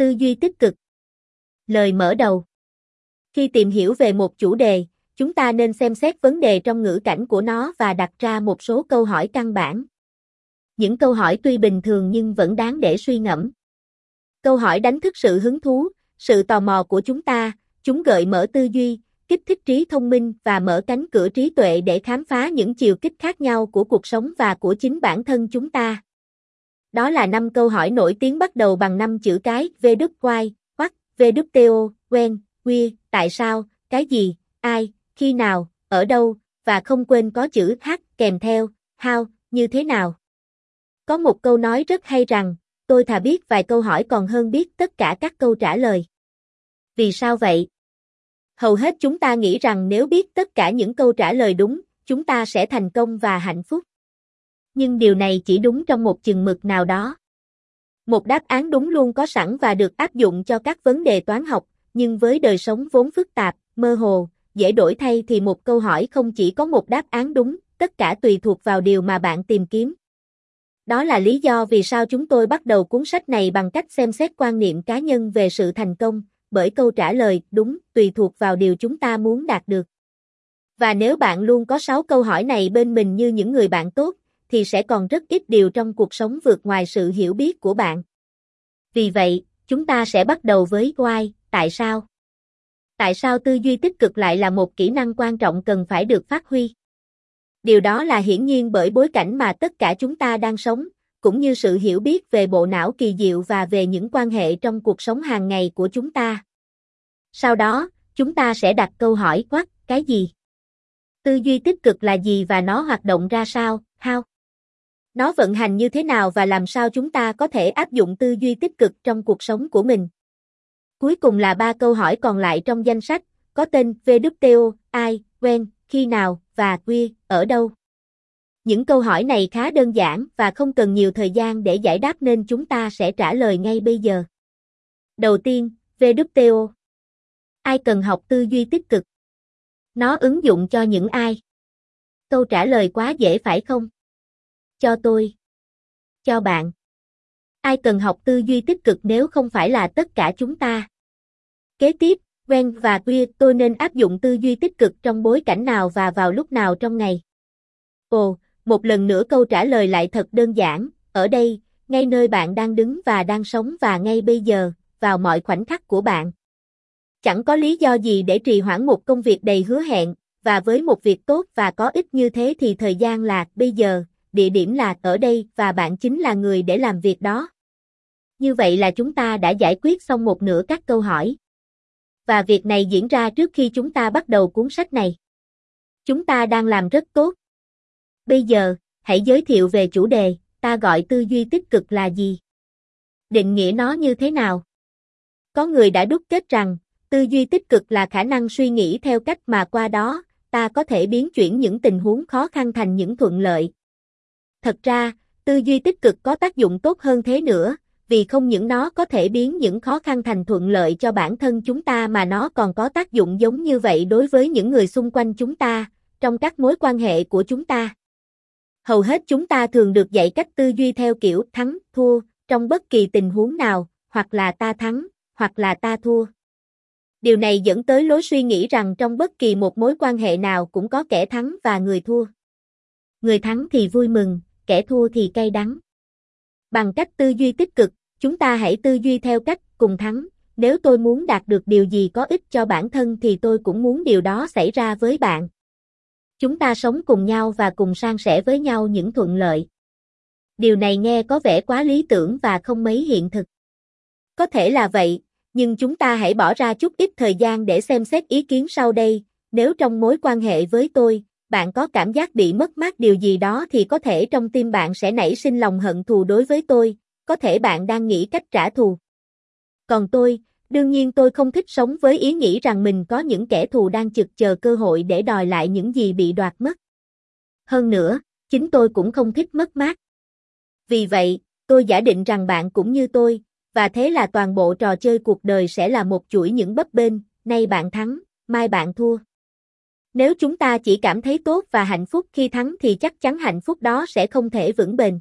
Tư duy tích cực. Lời mở đầu. Khi tìm hiểu về một chủ đề, chúng ta nên xem xét vấn đề trong ngữ cảnh của nó và đặt ra một số câu hỏi căn bản. Những câu hỏi tuy bình thường nhưng vẫn đáng để suy ngẫm. Câu hỏi đánh thức sự hứng thú, sự tò mò của chúng ta, chúng gợi mở tư duy, kích thích trí thông minh và mở cánh cửa trí tuệ để khám phá những chiều kích khác nhau của cuộc sống và của chính bản thân chúng ta. Đó là năm câu hỏi nổi tiếng bắt đầu bằng năm chữ cái V Đức Why, What, V Đức Teo, quen, quy, Tại sao, Cái gì, Ai, Khi nào, Ở đâu, và không quên có chữ H kèm theo, How, Như thế nào. Có một câu nói rất hay rằng, tôi thà biết vài câu hỏi còn hơn biết tất cả các câu trả lời. Vì sao vậy? Hầu hết chúng ta nghĩ rằng nếu biết tất cả những câu trả lời đúng, chúng ta sẽ thành công và hạnh phúc. Nhưng điều này chỉ đúng trong một chừng mực nào đó. Một đáp án đúng luôn có sẵn và được áp dụng cho các vấn đề toán học, nhưng với đời sống vốn phức tạp, mơ hồ, dễ đổi thay thì một câu hỏi không chỉ có một đáp án đúng, tất cả tùy thuộc vào điều mà bạn tìm kiếm. Đó là lý do vì sao chúng tôi bắt đầu cuốn sách này bằng cách xem xét quan niệm cá nhân về sự thành công, bởi câu trả lời đúng tùy thuộc vào điều chúng ta muốn đạt được. Và nếu bạn luôn có 6 câu hỏi này bên mình như những người bạn tốt, thì sẽ còn rất ít điều trong cuộc sống vượt ngoài sự hiểu biết của bạn. Vì vậy, chúng ta sẽ bắt đầu với why, tại sao? Tại sao tư duy tích cực lại là một kỹ năng quan trọng cần phải được phát huy? Điều đó là hiển nhiên bởi bối cảnh mà tất cả chúng ta đang sống, cũng như sự hiểu biết về bộ não kỳ diệu và về những quan hệ trong cuộc sống hàng ngày của chúng ta. Sau đó, chúng ta sẽ đặt câu hỏi quát, cái gì? Tư duy tích cực là gì và nó hoạt động ra sao, how? Nó vận hành như thế nào và làm sao chúng ta có thể áp dụng tư duy tích cực trong cuộc sống của mình? Cuối cùng là ba câu hỏi còn lại trong danh sách, có tên VWTO, ai, when, khi nào, và where, ở đâu? Những câu hỏi này khá đơn giản và không cần nhiều thời gian để giải đáp nên chúng ta sẽ trả lời ngay bây giờ. Đầu tiên, VWTO. Ai cần học tư duy tích cực? Nó ứng dụng cho những ai? Câu trả lời quá dễ phải không? Cho tôi. Cho bạn. Ai cần học tư duy tích cực nếu không phải là tất cả chúng ta? Kế tiếp, wen và Queer tôi nên áp dụng tư duy tích cực trong bối cảnh nào và vào lúc nào trong ngày? Ồ, một lần nữa câu trả lời lại thật đơn giản, ở đây, ngay nơi bạn đang đứng và đang sống và ngay bây giờ, vào mọi khoảnh khắc của bạn. Chẳng có lý do gì để trì hoãn một công việc đầy hứa hẹn, và với một việc tốt và có ích như thế thì thời gian là bây giờ, địa điểm là ở đây và bạn chính là người để làm việc đó. Như vậy là chúng ta đã giải quyết xong một nửa các câu hỏi. Và việc này diễn ra trước khi chúng ta bắt đầu cuốn sách này. Chúng ta đang làm rất tốt. Bây giờ, hãy giới thiệu về chủ đề, ta gọi tư duy tích cực là gì? Định nghĩa nó như thế nào? Có người đã đúc kết rằng, tư duy tích cực là khả năng suy nghĩ theo cách mà qua đó, ta có thể biến chuyển những tình huống khó khăn thành những thuận lợi. Thật ra, tư duy tích cực có tác dụng tốt hơn thế nữa, vì không những nó có thể biến những khó khăn thành thuận lợi cho bản thân chúng ta mà nó còn có tác dụng giống như vậy đối với những người xung quanh chúng ta, trong các mối quan hệ của chúng ta. Hầu hết chúng ta thường được dạy cách tư duy theo kiểu thắng, thua, trong bất kỳ tình huống nào, hoặc là ta thắng, hoặc là ta thua. Điều này dẫn tới lối suy nghĩ rằng trong bất kỳ một mối quan hệ nào cũng có kẻ thắng và người thua. Người thắng thì vui mừng, kẻ thua thì cay đắng. Bằng cách tư duy tích cực, chúng ta hãy tư duy theo cách cùng thắng. Nếu tôi muốn đạt được điều gì có ích cho bản thân thì tôi cũng muốn điều đó xảy ra với bạn. Chúng ta sống cùng nhau và cùng san sẻ với nhau những thuận lợi. Điều này nghe có vẻ quá lý tưởng và không mấy hiện thực. Có thể là vậy, nhưng chúng ta hãy bỏ ra chút ít thời gian để xem xét ý kiến sau đây. Nếu trong mối quan hệ với tôi, bạn có cảm giác bị mất mát điều gì đó thì có thể trong tim bạn sẽ nảy sinh lòng hận thù đối với tôi, có thể bạn đang nghĩ cách trả thù. Còn tôi, đương nhiên tôi không thích sống với ý nghĩ rằng mình có những kẻ thù đang chực chờ cơ hội để đòi lại những gì bị đoạt mất. Hơn nữa, chính tôi cũng không thích mất mát. Vì vậy, tôi giả định rằng bạn cũng như tôi, và thế là toàn bộ trò chơi cuộc đời sẽ là một chuỗi những bấp bênh, nay bạn thắng, mai bạn thua. Nếu chúng ta chỉ cảm thấy tốt và hạnh phúc khi thắng thì chắc chắn hạnh phúc đó sẽ không thể vững bền.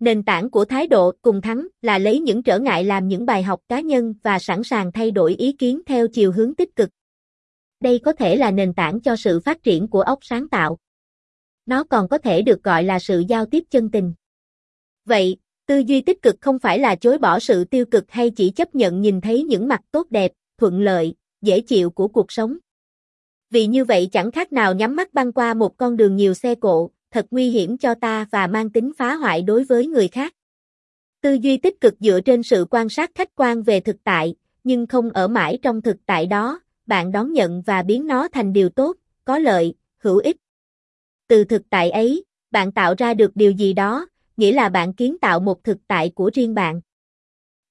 Nền tảng của thái độ cùng thắng là lấy những trở ngại làm những bài học cá nhân và sẵn sàng thay đổi ý kiến theo chiều hướng tích cực. Đây có thể là nền tảng cho sự phát triển của óc sáng tạo. Nó còn có thể được gọi là sự giao tiếp chân tình. Vậy, tư duy tích cực không phải là chối bỏ sự tiêu cực hay chỉ chấp nhận nhìn thấy những mặt tốt đẹp, thuận lợi, dễ chịu của cuộc sống. Vì như vậy chẳng khác nào nhắm mắt băng qua một con đường nhiều xe cộ, thật nguy hiểm cho ta và mang tính phá hoại đối với người khác. Tư duy tích cực dựa trên sự quan sát khách quan về thực tại, nhưng không ở mãi trong thực tại đó, bạn đón nhận và biến nó thành điều tốt, có lợi, hữu ích. Từ thực tại ấy, bạn tạo ra được điều gì đó, nghĩa là bạn kiến tạo một thực tại của riêng bạn.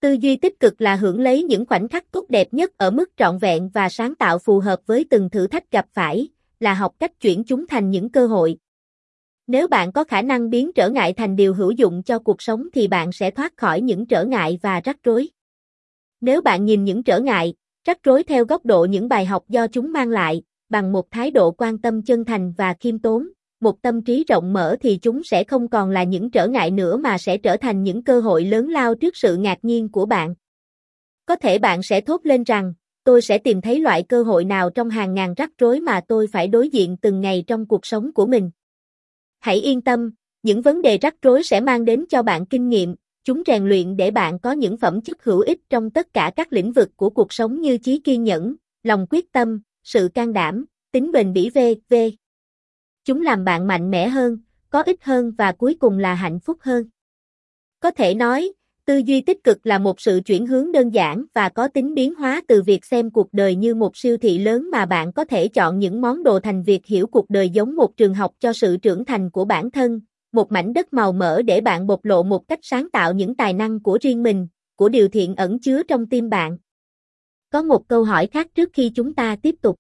Tư duy tích cực là hưởng lấy những khoảnh khắc tốt đẹp nhất ở mức trọn vẹn và sáng tạo phù hợp với từng thử thách gặp phải, là học cách chuyển chúng thành những cơ hội. Nếu bạn có khả năng biến trở ngại thành điều hữu dụng cho cuộc sống thì bạn sẽ thoát khỏi những trở ngại và rắc rối. Nếu bạn nhìn những trở ngại, rắc rối theo góc độ những bài học do chúng mang lại, bằng một thái độ quan tâm chân thành và khiêm tốn, một tâm trí rộng mở thì chúng sẽ không còn là những trở ngại nữa mà sẽ trở thành những cơ hội lớn lao trước sự ngạc nhiên của bạn. Có thể bạn sẽ thốt lên rằng, tôi sẽ tìm thấy loại cơ hội nào trong hàng ngàn rắc rối mà tôi phải đối diện từng ngày trong cuộc sống của mình. Hãy yên tâm, những vấn đề rắc rối sẽ mang đến cho bạn kinh nghiệm, chúng rèn luyện để bạn có những phẩm chất hữu ích trong tất cả các lĩnh vực của cuộc sống như trí kiên nhẫn, lòng quyết tâm, sự can đảm, tính bền bỉ v.v. Chúng làm bạn mạnh mẽ hơn, có ích hơn và cuối cùng là hạnh phúc hơn. Có thể nói, tư duy tích cực là một sự chuyển hướng đơn giản và có tính biến hóa từ việc xem cuộc đời như một siêu thị lớn mà bạn có thể chọn những món đồ thành việc hiểu cuộc đời giống một trường học cho sự trưởng thành của bản thân, một mảnh đất màu mỡ để bạn bộc lộ một cách sáng tạo những tài năng của riêng mình, của điều thiện ẩn chứa trong tim bạn. Có một câu hỏi khác trước khi chúng ta tiếp tục.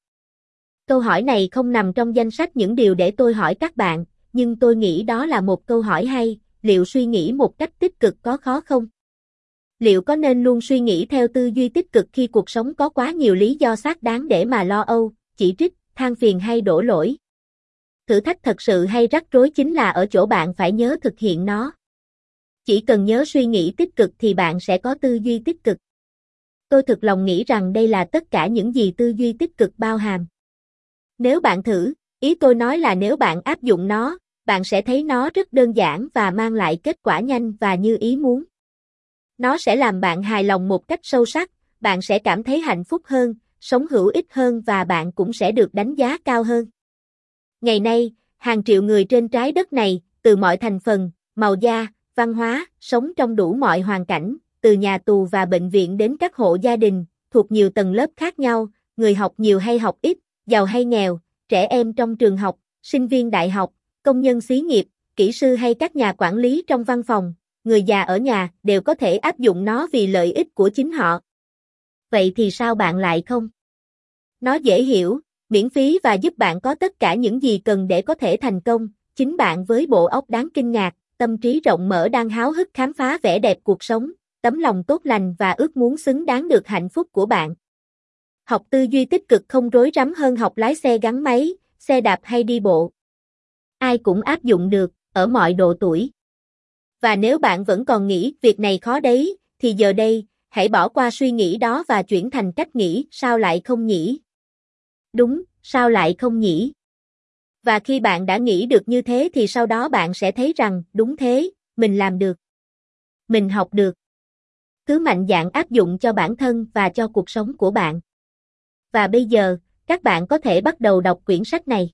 Câu hỏi này không nằm trong danh sách những điều để tôi hỏi các bạn, nhưng tôi nghĩ đó là một câu hỏi hay, liệu suy nghĩ một cách tích cực có khó không? Liệu có nên luôn suy nghĩ theo tư duy tích cực khi cuộc sống có quá nhiều lý do xác đáng để mà lo âu, chỉ trích, than phiền hay đổ lỗi? Thử thách thật sự hay rắc rối chính là ở chỗ bạn phải nhớ thực hiện nó. Chỉ cần nhớ suy nghĩ tích cực thì bạn sẽ có tư duy tích cực. Tôi thực lòng nghĩ rằng đây là tất cả những gì tư duy tích cực bao hàm. Nếu bạn thử, ý tôi nói là nếu bạn áp dụng nó, bạn sẽ thấy nó rất đơn giản và mang lại kết quả nhanh và như ý muốn. Nó sẽ làm bạn hài lòng một cách sâu sắc, bạn sẽ cảm thấy hạnh phúc hơn, sống hữu ích hơn và bạn cũng sẽ được đánh giá cao hơn. Ngày nay, hàng triệu người trên trái đất này, từ mọi thành phần, màu da, văn hóa, sống trong đủ mọi hoàn cảnh, từ nhà tù và bệnh viện đến các hộ gia đình, thuộc nhiều tầng lớp khác nhau, người học nhiều hay học ít, giàu hay nghèo, trẻ em trong trường học, sinh viên đại học, công nhân xí nghiệp, kỹ sư hay các nhà quản lý trong văn phòng, người già ở nhà đều có thể áp dụng nó vì lợi ích của chính họ. Vậy thì sao bạn lại không? Nó dễ hiểu, miễn phí và giúp bạn có tất cả những gì cần để có thể thành công, chính bạn với bộ óc đáng kinh ngạc, tâm trí rộng mở đang háo hức khám phá vẻ đẹp cuộc sống, tấm lòng tốt lành và ước muốn xứng đáng được hạnh phúc của bạn. Học tư duy tích cực không rối rắm hơn học lái xe gắn máy, xe đạp hay đi bộ. Ai cũng áp dụng được, ở mọi độ tuổi. Và nếu bạn vẫn còn nghĩ việc này khó đấy, thì giờ đây, hãy bỏ qua suy nghĩ đó và chuyển thành cách nghĩ sao lại không nhỉ? Đúng, sao lại không nhỉ? Và khi bạn đã nghĩ được như thế thì sau đó bạn sẽ thấy rằng, đúng thế, mình làm được. Mình học được. Cứ mạnh dạn áp dụng cho bản thân và cho cuộc sống của bạn. Và bây giờ, các bạn có thể bắt đầu đọc quyển sách này.